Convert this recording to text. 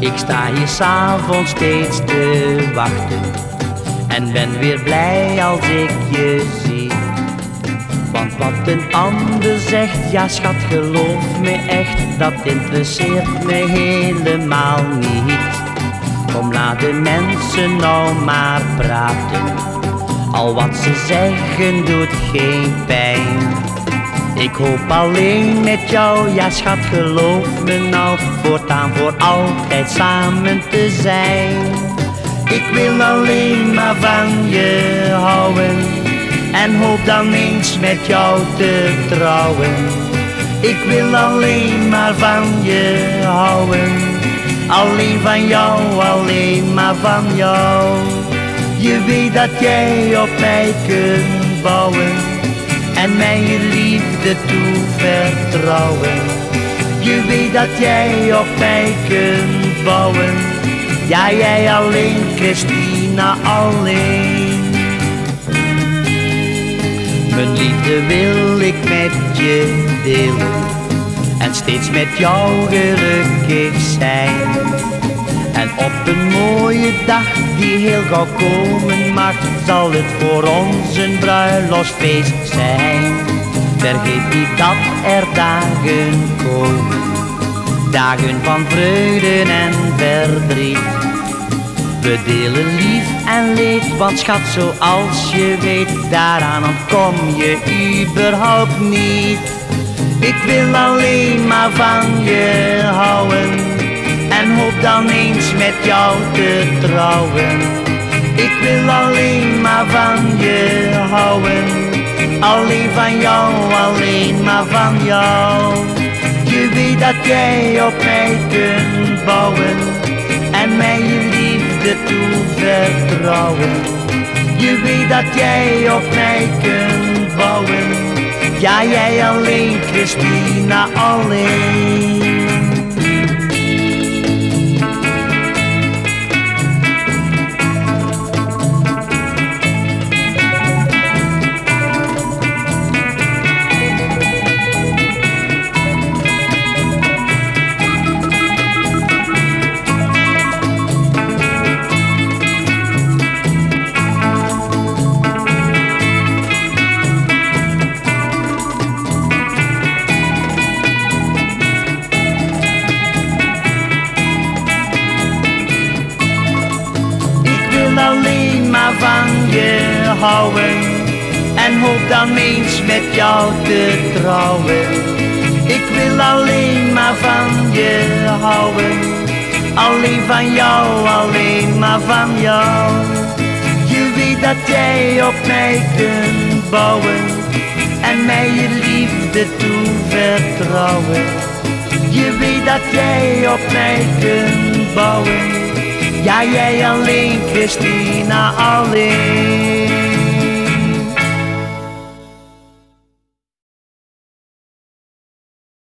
Ik sta hier s'avonds steeds te wachten en ben weer blij als ik je zie. Want wat een ander zegt, ja schat geloof me echt, dat interesseert me helemaal niet. Kom laat de mensen nou maar praten, al wat ze zeggen doet geen pijn. Ik hoop alleen met jou, ja schat geloof me nou, voortaan voor altijd samen te zijn. Ik wil alleen maar van je houden en hoop dan eens met jou te trouwen. Ik wil alleen maar van je houden, alleen van jou, alleen maar van jou. Je weet dat jij op mij kunt bouwen en mij je liefde toe vertrouwen. Je weet dat jij op mij kunt bouwen, ja jij alleen, Christina alleen. Mijn liefde wil ik met je delen en steeds met jou gelukkig zijn. En op een mooie dag die heel gauw komen mag, zal het voor ons een bruiloftsfeest zijn. Vergeet niet dat er dagen komen, dagen van vreugde en verdriet. We delen lief en leed, want schat zoals je weet, daaraan ontkom je überhaupt niet. Ik wil alleen maar van je houden en hoop dan eens met jou te trouwen. Ik wil alleen maar van je houden, alleen van jou, alleen maar van jou. Je weet dat jij op mij kunt bouwen en mij je liefde toe vertrouwen. Je weet dat jij op mij kunt bouwen, ja jij alleen, Christina alleen. Alleen maar van je houden en hoop dan eens met jou te trouwen. Ik wil alleen maar van je houden, alleen van jou, alleen maar van jou. Je weet dat jij op mij kunt bouwen en mij je liefde toe vertrouwen. Je weet dat jij op mij kunt bouwen ja, jij alleen, Christina alleen.